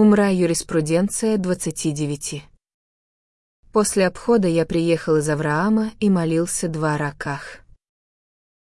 Умра юриспруденция 29. После обхода я приехал из Авраама и молился два раках.